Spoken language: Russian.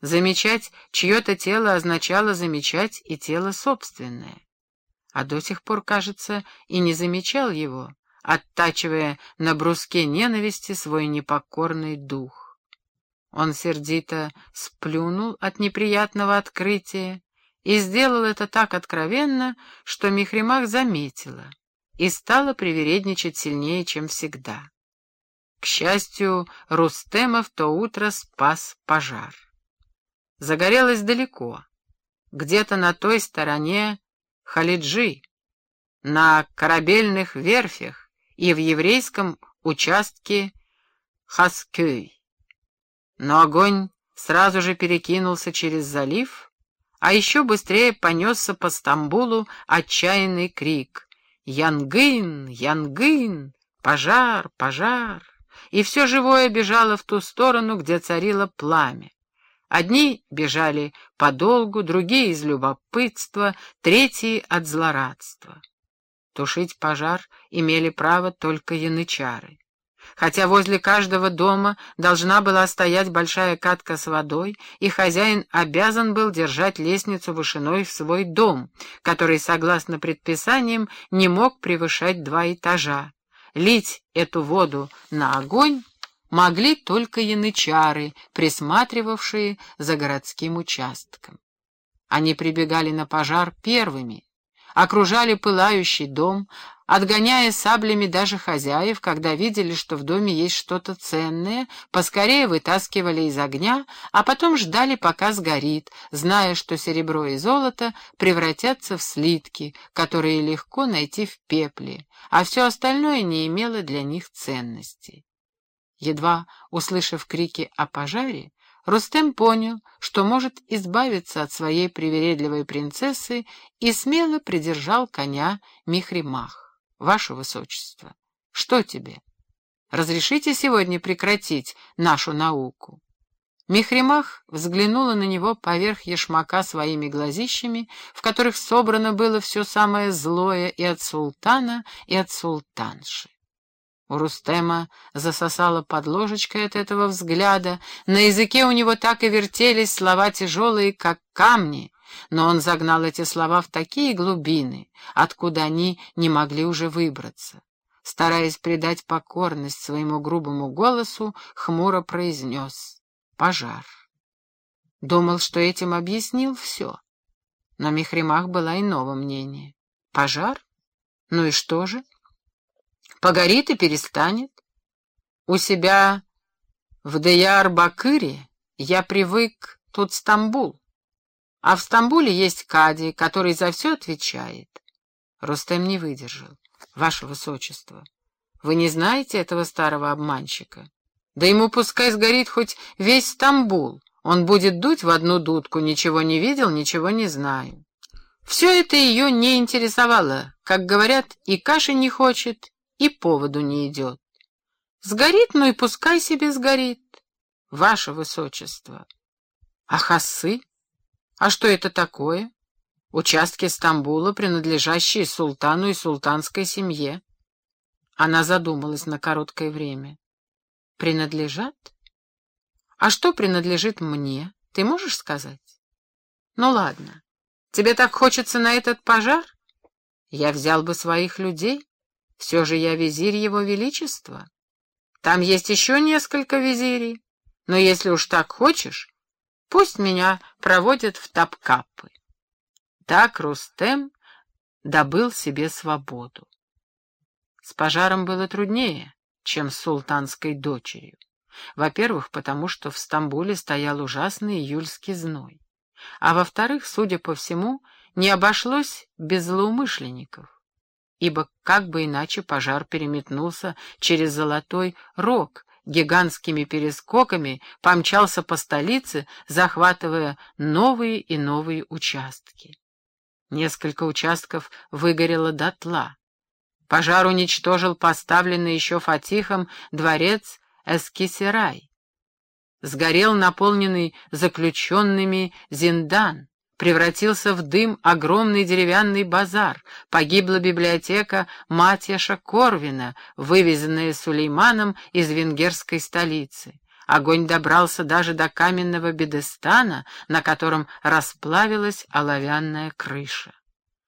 Замечать чье-то тело означало замечать и тело собственное. А до сих пор, кажется, и не замечал его, оттачивая на бруске ненависти свой непокорный дух. Он сердито сплюнул от неприятного открытия и сделал это так откровенно, что Михримах заметила и стала привередничать сильнее, чем всегда. К счастью, Рустема в то утро спас пожар. Загорелось далеко, где-то на той стороне Халиджи, на корабельных верфях и в еврейском участке Хаскюй. Но огонь сразу же перекинулся через залив, а еще быстрее понесся по Стамбулу отчаянный крик «Янгын! Янгын! Пожар! Пожар!» И все живое бежало в ту сторону, где царило пламя. Одни бежали подолгу, другие из любопытства, третьи от злорадства. Тушить пожар имели право только янычары. Хотя возле каждого дома должна была стоять большая катка с водой, и хозяин обязан был держать лестницу вышиной в свой дом, который, согласно предписаниям, не мог превышать два этажа. Лить эту воду на огонь могли только янычары, присматривавшие за городским участком. Они прибегали на пожар первыми, окружали пылающий дом, отгоняя саблями даже хозяев, когда видели, что в доме есть что-то ценное, поскорее вытаскивали из огня, а потом ждали, пока сгорит, зная, что серебро и золото превратятся в слитки, которые легко найти в пепле, а все остальное не имело для них ценности. Едва услышав крики о пожаре, Рустем понял, что может избавиться от своей привередливой принцессы и смело придержал коня Михримах. «Ваше Высочество, что тебе? Разрешите сегодня прекратить нашу науку?» Михримах взглянула на него поверх ешмака своими глазищами, в которых собрано было все самое злое и от султана, и от султанши. У Рустема засосало под ложечкой от этого взгляда, на языке у него так и вертелись слова тяжелые, как камни, но он загнал эти слова в такие глубины, откуда они не могли уже выбраться. Стараясь придать покорность своему грубому голосу, хмуро произнес «Пожар». Думал, что этим объяснил все. Но Мехримах была иного мнения. «Пожар? Ну и что же?» Погорит и перестанет. У себя в Деяр-Бакыре я привык, тут Стамбул. А в Стамбуле есть Кади, который за все отвечает. Рустем не выдержал. Ваше Высочество, вы не знаете этого старого обманщика? Да ему пускай сгорит хоть весь Стамбул. Он будет дуть в одну дудку, ничего не видел, ничего не знаю. Все это ее не интересовало. Как говорят, и каши не хочет, и поводу не идет. Сгорит, ну и пускай себе сгорит, ваше высочество. А хасы? А что это такое? Участки Стамбула, принадлежащие султану и султанской семье. Она задумалась на короткое время. Принадлежат? А что принадлежит мне, ты можешь сказать? Ну ладно, тебе так хочется на этот пожар? Я взял бы своих людей, все же я визирь его величества. Там есть еще несколько визирей, но если уж так хочешь, пусть меня проводят в Тапкапы. Так Рустем добыл себе свободу. С пожаром было труднее, чем с султанской дочерью. Во-первых, потому что в Стамбуле стоял ужасный июльский зной. А во-вторых, судя по всему, не обошлось без злоумышленников ибо как бы иначе пожар переметнулся через Золотой Рог, гигантскими перескоками помчался по столице, захватывая новые и новые участки. Несколько участков выгорело дотла. Пожар уничтожил поставленный еще Фатихом дворец Эскисерай. Сгорел наполненный заключенными Зиндан превратился в дым огромный деревянный базар, погибла библиотека Матьяша Корвина, вывезенная Сулейманом из венгерской столицы, Огонь добрался даже до каменного бедестана, на котором расплавилась оловянная крыша.